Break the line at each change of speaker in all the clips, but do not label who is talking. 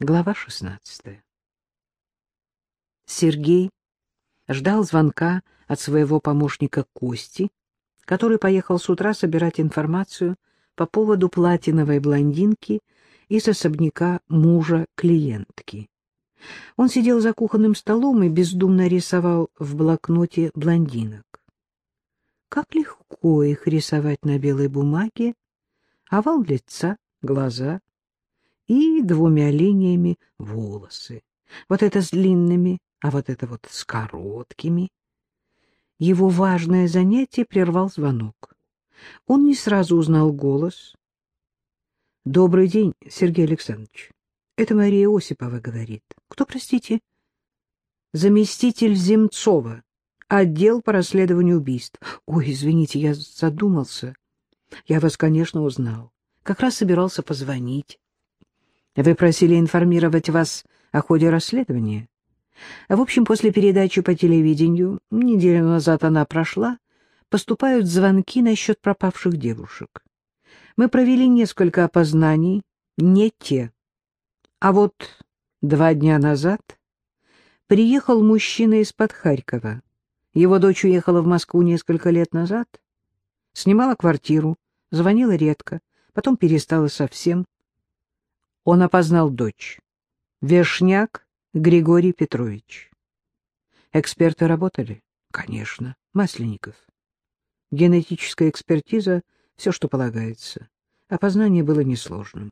Глава 16. Сергей ждал звонка от своего помощника Кости, который поехал с утра собирать информацию по поводу платиновой блондинки из особняка мужа клиентки. Он сидел за кухонным столом и бездумно рисовал в блокноте блондинок. Как легко их рисовать на белой бумаге, овал лица, глаза, и двумя линиями волосы. Вот это с длинными, а вот это вот с короткими. Его важное занятие прервал звонок. Он не сразу узнал голос. — Добрый день, Сергей Александрович. Это Мария Осипова говорит. Кто, простите? — Заместитель Земцова. Отдел по расследованию убийств. Ой, извините, я задумался. Я вас, конечно, узнал. Как раз собирался позвонить. Вы просили информировать вас о ходе расследования. В общем, после передачи по телевидению, неделю назад она прошла, поступают звонки насчет пропавших девушек. Мы провели несколько опознаний, не те. А вот два дня назад приехал мужчина из-под Харькова. Его дочь уехала в Москву несколько лет назад, снимала квартиру, звонила редко, потом перестала совсем. Он опознал дочь. Вешняк Григорий Петрович. Эксперты работали? Конечно. Масленников. Генетическая экспертиза — все, что полагается. Опознание было несложным.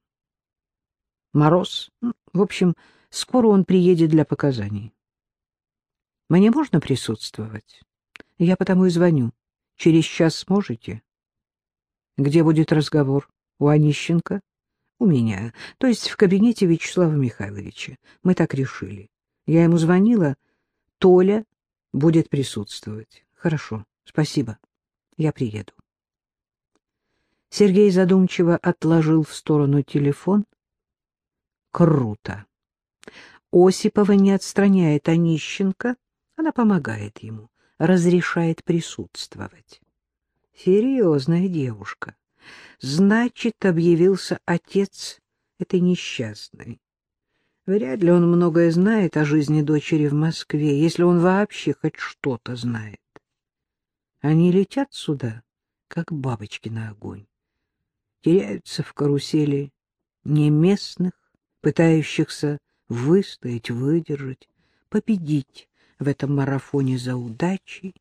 Мороз. В общем, скоро он приедет для показаний. Мне можно присутствовать? Я потому и звоню. Через час сможете? Где будет разговор? У Онищенко? У меня, то есть в кабинете Вячеслава Михайловича. Мы так решили. Я ему звонила. Толя будет присутствовать. Хорошо, спасибо. Я приеду. Сергей задумчиво отложил в сторону телефон. Круто. Осипова не отстраняет Онищенко, она помогает ему, разрешает присутствовать. Серьезная девушка. Значит, объявился отец этой несчастной. Вряд ли он многое знает о жизни дочери в Москве, если он вообще хоть что-то знает. Они летят сюда, как бабочки на огонь, теряются в карусели неместных, пытающихся выстоять, выдержать, победить в этом марафоне за удачей.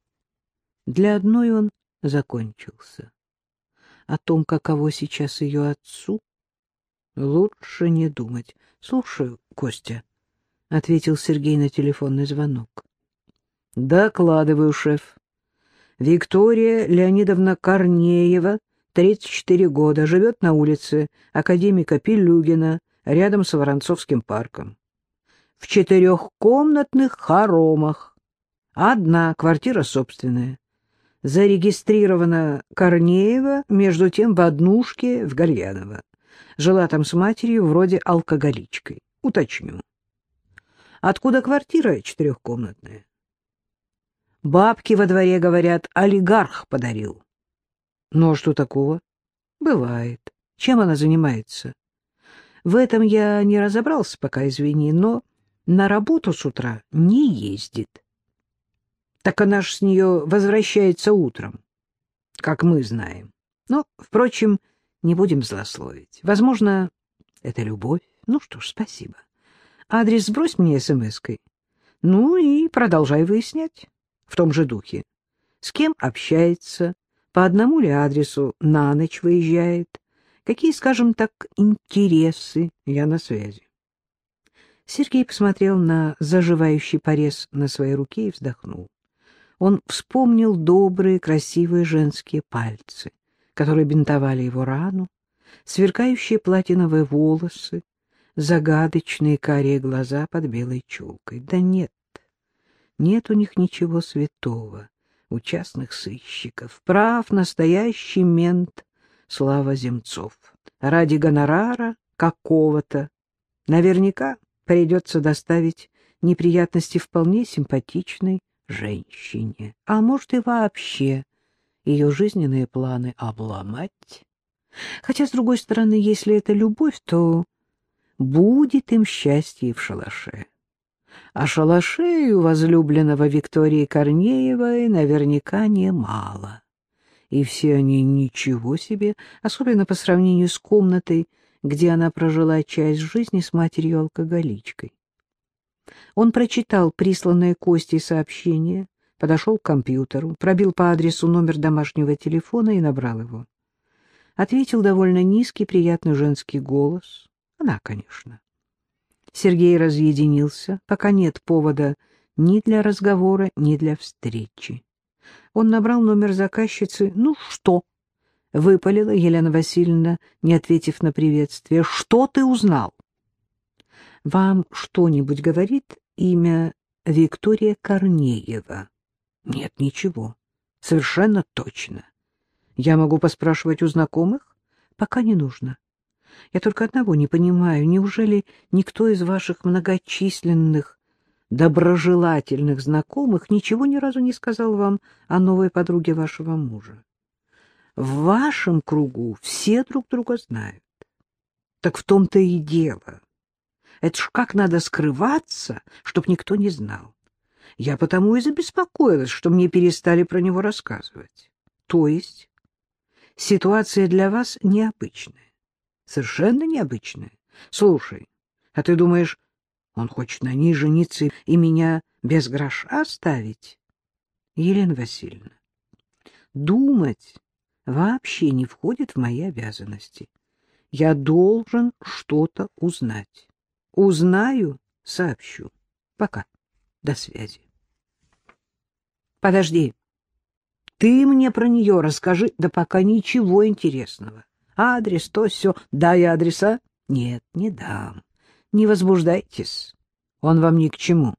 Для одной он закончился о том, каково сейчас ее отцу, лучше не думать. — Слушаю, Костя, — ответил Сергей на телефонный звонок. — Докладываю, шеф. Виктория Леонидовна Корнеева, 34 года, живет на улице академика Пилюгина, рядом с Воронцовским парком. В четырехкомнатных хоромах. Одна квартира собственная зарегистрирована Корнеева, между тем в однушке в Гальяново. Жила там с матерью, вроде алкоголичкой. Уточню. Откуда квартира четырехкомнатная? Бабки во дворе, говорят, олигарх подарил. Ну, а что такого? Бывает. Чем она занимается? В этом я не разобрался пока, извини, но на работу с утра не ездит. Так она ж с нее возвращается утром, как мы знаем. Но, впрочем, не будем злословить. Возможно, это любовь. Ну что ж, спасибо. Адрес сбрось мне смс-кой. Ну и продолжай выяснять в том же духе. С кем общается, по одному ли адресу на ночь выезжает, какие, скажем так, интересы, я на связи. Сергей посмотрел на заживающий порез на своей руке и вздохнул он вспомнил добрые, красивые женские пальцы, которые бинтовали его рану, сверкающие платиновые волосы, загадочные карие глаза под белой челкой. Да нет, нет у них ничего святого, у частных сыщиков. Прав настоящий мент Слава Земцов. Ради гонорара какого-то наверняка придется доставить неприятности вполне симпатичной женщине, а может и вообще ее жизненные планы обломать. Хотя, с другой стороны, если это любовь, то будет им счастье в шалаше. А шалашей у возлюбленного Виктории Корнеевой наверняка немало. И все они ничего себе, особенно по сравнению с комнатой, где она прожила часть жизни с матерью-алкоголичкой. Он прочитал присланное Костей сообщение, подошел к компьютеру, пробил по адресу номер домашнего телефона и набрал его. Ответил довольно низкий, приятный женский голос. Она, конечно. Сергей разъединился, пока нет повода ни для разговора, ни для встречи. Он набрал номер заказчицы. «Ну что?» — выпалила Елена Васильевна, не ответив на приветствие. «Что ты узнал?» «Вам что-нибудь говорит имя Виктория Корнеева?» «Нет, ничего. Совершенно точно. Я могу поспрашивать у знакомых?» «Пока не нужно. Я только одного не понимаю. Неужели никто из ваших многочисленных доброжелательных знакомых ничего ни разу не сказал вам о новой подруге вашего мужа? В вашем кругу все друг друга знают. Так в том-то и дело. Это ж как надо скрываться, чтоб никто не знал. Я потому и забеспокоилась, что мне перестали про него рассказывать. То есть ситуация для вас необычная. Совершенно необычная. Слушай, а ты думаешь, он хочет на ней жениться и меня без гроша оставить? Елена Васильевна, думать вообще не входит в мои обязанности. Я должен что-то узнать. Узнаю — сообщу. Пока. До связи. Подожди. Ты мне про нее расскажи. Да пока ничего интересного. Адрес, то все. Дай адреса? Нет, не дам. Не возбуждайтесь. Он вам ни к чему.